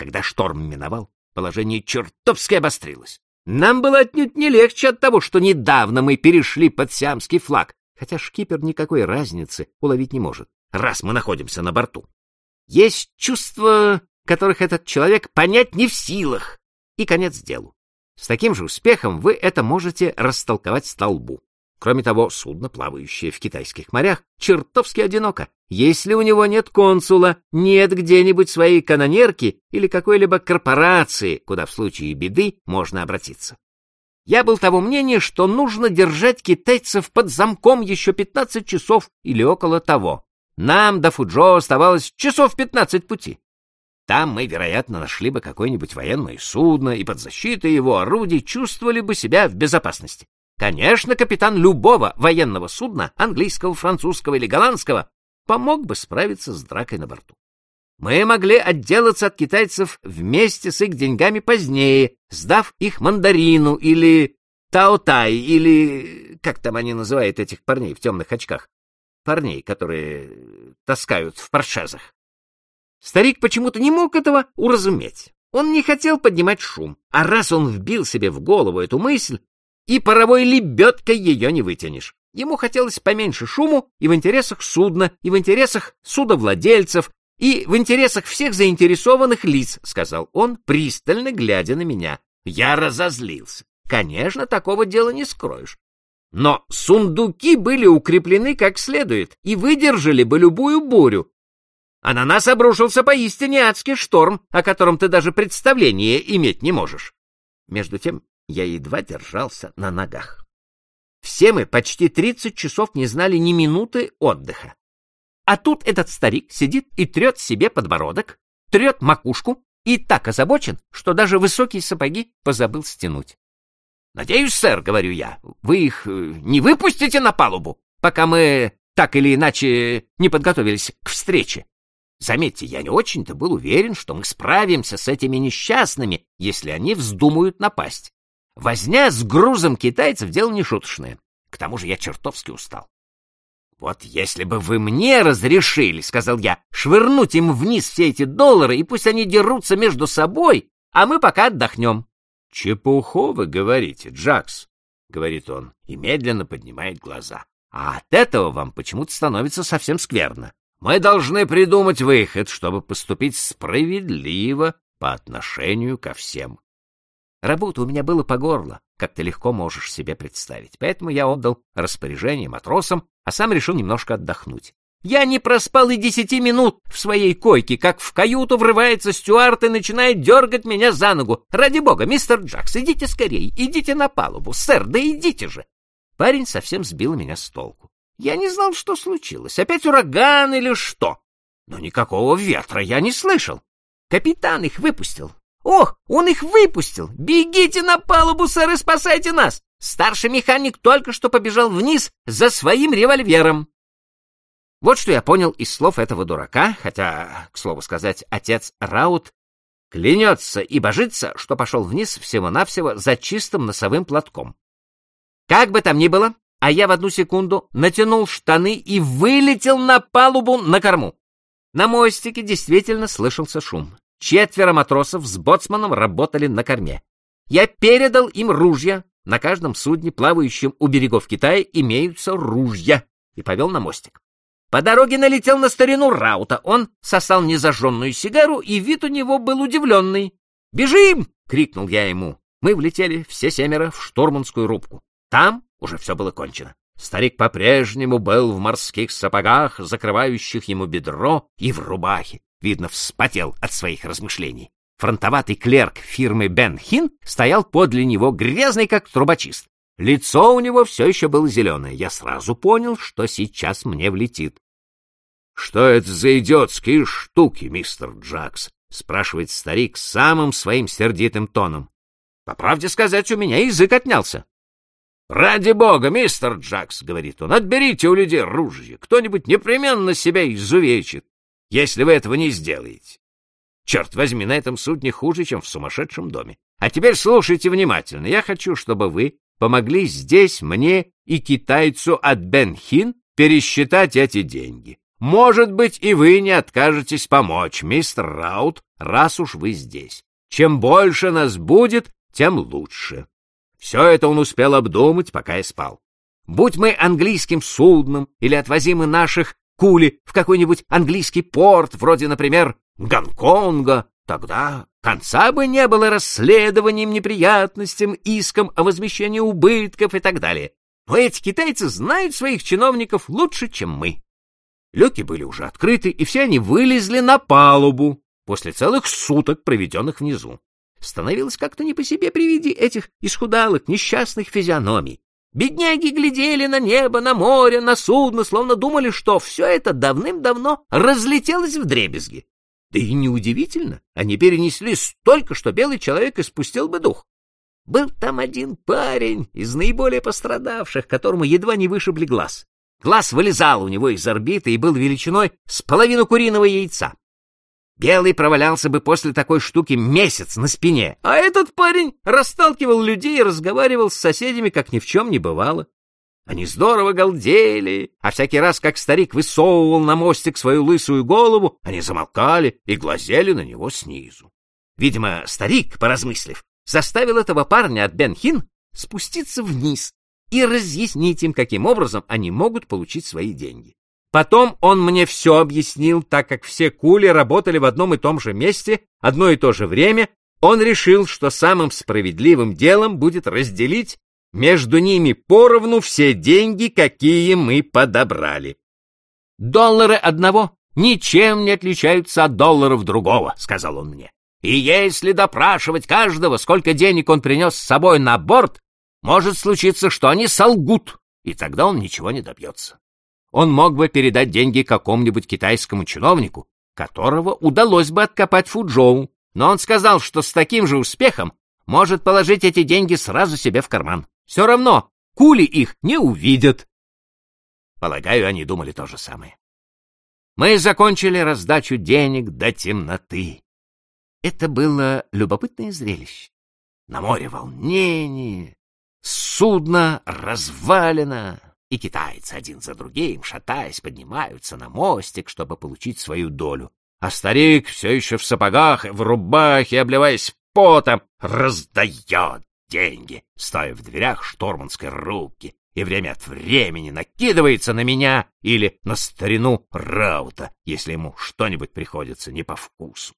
Когда шторм миновал, положение чертовски обострилось. Нам было отнюдь не легче от того, что недавно мы перешли под сиамский флаг, хотя шкипер никакой разницы уловить не может, раз мы находимся на борту. Есть чувства, которых этот человек понять не в силах, и конец делу. С таким же успехом вы это можете растолковать столбу. Кроме того, судно, плавающее в китайских морях, чертовски одиноко. Если у него нет консула, нет где-нибудь своей канонерки или какой-либо корпорации, куда в случае беды можно обратиться. Я был того мнения, что нужно держать китайцев под замком еще 15 часов или около того. Нам до Фуджо оставалось часов 15 пути. Там мы, вероятно, нашли бы какое-нибудь военное судно и под защитой его орудий чувствовали бы себя в безопасности. Конечно, капитан любого военного судна, английского, французского или голландского, помог бы справиться с дракой на борту. Мы могли отделаться от китайцев вместе с их деньгами позднее, сдав их мандарину или таотай, или как там они называют этих парней в темных очках? Парней, которые таскают в паршезах. Старик почему-то не мог этого уразуметь. Он не хотел поднимать шум, а раз он вбил себе в голову эту мысль, и паровой лебедкой ее не вытянешь. Ему хотелось поменьше шуму и в интересах судна, и в интересах судовладельцев, и в интересах всех заинтересованных лиц, — сказал он, пристально глядя на меня. Я разозлился. Конечно, такого дела не скроешь. Но сундуки были укреплены как следует и выдержали бы любую бурю. А на нас обрушился поистине адский шторм, о котором ты даже представления иметь не можешь. Между тем я едва держался на ногах. Все мы почти тридцать часов не знали ни минуты отдыха. А тут этот старик сидит и трет себе подбородок, трет макушку и так озабочен, что даже высокие сапоги позабыл стянуть. — Надеюсь, сэр, — говорю я, — вы их э, не выпустите на палубу, пока мы так или иначе не подготовились к встрече. Заметьте, я не очень-то был уверен, что мы справимся с этими несчастными, если они вздумают напасть. Возня с грузом китайцев — дело нешуточное. К тому же я чертовски устал. «Вот если бы вы мне разрешили, — сказал я, — швырнуть им вниз все эти доллары, и пусть они дерутся между собой, а мы пока отдохнем». «Чепуху вы говорите, Джакс», — говорит он, и медленно поднимает глаза. «А от этого вам почему-то становится совсем скверно. Мы должны придумать выход, чтобы поступить справедливо по отношению ко всем. Работы у меня было по горло, как ты легко можешь себе представить, поэтому я отдал распоряжение матросам, а сам решил немножко отдохнуть. Я не проспал и десяти минут в своей койке, как в каюту врывается Стюарт и начинает дергать меня за ногу. Ради бога, мистер Джакс, идите скорее, идите на палубу. Сэр, да идите же. Парень совсем сбил меня с толку. Я не знал, что случилось. Опять ураган или что? Но никакого ветра я не слышал. Капитан их выпустил. Ох, он их выпустил! Бегите на палубу, сэр, и спасайте нас! Старший механик только что побежал вниз за своим револьвером. Вот что я понял из слов этого дурака, хотя, к слову сказать, отец Раут клянется и божится, что пошел вниз всего-навсего за чистым носовым платком. Как бы там ни было, а я в одну секунду натянул штаны и вылетел на палубу на корму. На мостике действительно слышался шум. Четверо матросов с боцманом работали на корме. Я передал им ружья. На каждом судне, плавающем у берегов Китая, имеются ружья. И повел на мостик. По дороге налетел на старину Раута. Он сосал незажженную сигару, и вид у него был удивленный. «Бежим!» — крикнул я ему. Мы влетели все семеро в штурманскую рубку. Там уже все было кончено. Старик по-прежнему был в морских сапогах, закрывающих ему бедро, и в рубахе видно, вспотел от своих размышлений. Фронтоватый клерк фирмы Бен Хин стоял подле него, грязный как трубочист. Лицо у него все еще было зеленое. Я сразу понял, что сейчас мне влетит. — Что это за идиотские штуки, мистер Джакс? — спрашивает старик самым своим сердитым тоном. — По правде сказать, у меня язык отнялся. — Ради бога, мистер Джакс, — говорит он, — отберите у людей ружье. Кто-нибудь непременно себя изувечит если вы этого не сделаете. Черт возьми, на этом судне хуже, чем в сумасшедшем доме. А теперь слушайте внимательно. Я хочу, чтобы вы помогли здесь мне и китайцу от Бенхин пересчитать эти деньги. Может быть, и вы не откажетесь помочь, мистер Раут, раз уж вы здесь. Чем больше нас будет, тем лучше. Все это он успел обдумать, пока я спал. Будь мы английским судном или отвозимы наших кули в какой-нибудь английский порт, вроде, например, Гонконга, тогда конца бы не было расследованием, неприятностям, иском о возмещении убытков и так далее. Но эти китайцы знают своих чиновников лучше, чем мы. Люки были уже открыты, и все они вылезли на палубу после целых суток, проведенных внизу. Становилось как-то не по себе при виде этих исхудалых, несчастных физиономий. Бедняги глядели на небо, на море, на судно, словно думали, что все это давным-давно разлетелось в дребезги. Да и неудивительно, они перенесли столько, что белый человек испустил бы дух. Был там один парень из наиболее пострадавших, которому едва не вышибли глаз. Глаз вылезал у него из орбиты и был величиной с половину куриного яйца. Белый провалялся бы после такой штуки месяц на спине, а этот парень расталкивал людей и разговаривал с соседями, как ни в чем не бывало. Они здорово галдели, а всякий раз, как старик высовывал на мостик свою лысую голову, они замолкали и глазели на него снизу. Видимо, старик, поразмыслив, заставил этого парня от Бенхин спуститься вниз и разъяснить им, каким образом они могут получить свои деньги. Потом он мне все объяснил, так как все кули работали в одном и том же месте, одно и то же время, он решил, что самым справедливым делом будет разделить между ними поровну все деньги, какие мы подобрали. Доллары одного ничем не отличаются от долларов другого, сказал он мне. И если допрашивать каждого, сколько денег он принес с собой на борт, может случиться, что они солгут, и тогда он ничего не добьется. Он мог бы передать деньги какому-нибудь китайскому чиновнику, которого удалось бы откопать Фуджоу, но он сказал, что с таким же успехом может положить эти деньги сразу себе в карман. Все равно кули их не увидят. Полагаю, они думали то же самое. Мы закончили раздачу денег до темноты. Это было любопытное зрелище. На море волнение, судно развалено, и китайцы один за другим, шатаясь, поднимаются на мостик, чтобы получить свою долю. А старик все еще в сапогах в рубахе, обливаясь потом, раздает деньги, стоя в дверях шторманской рубки, и время от времени накидывается на меня или на старину Раута, если ему что-нибудь приходится не по вкусу.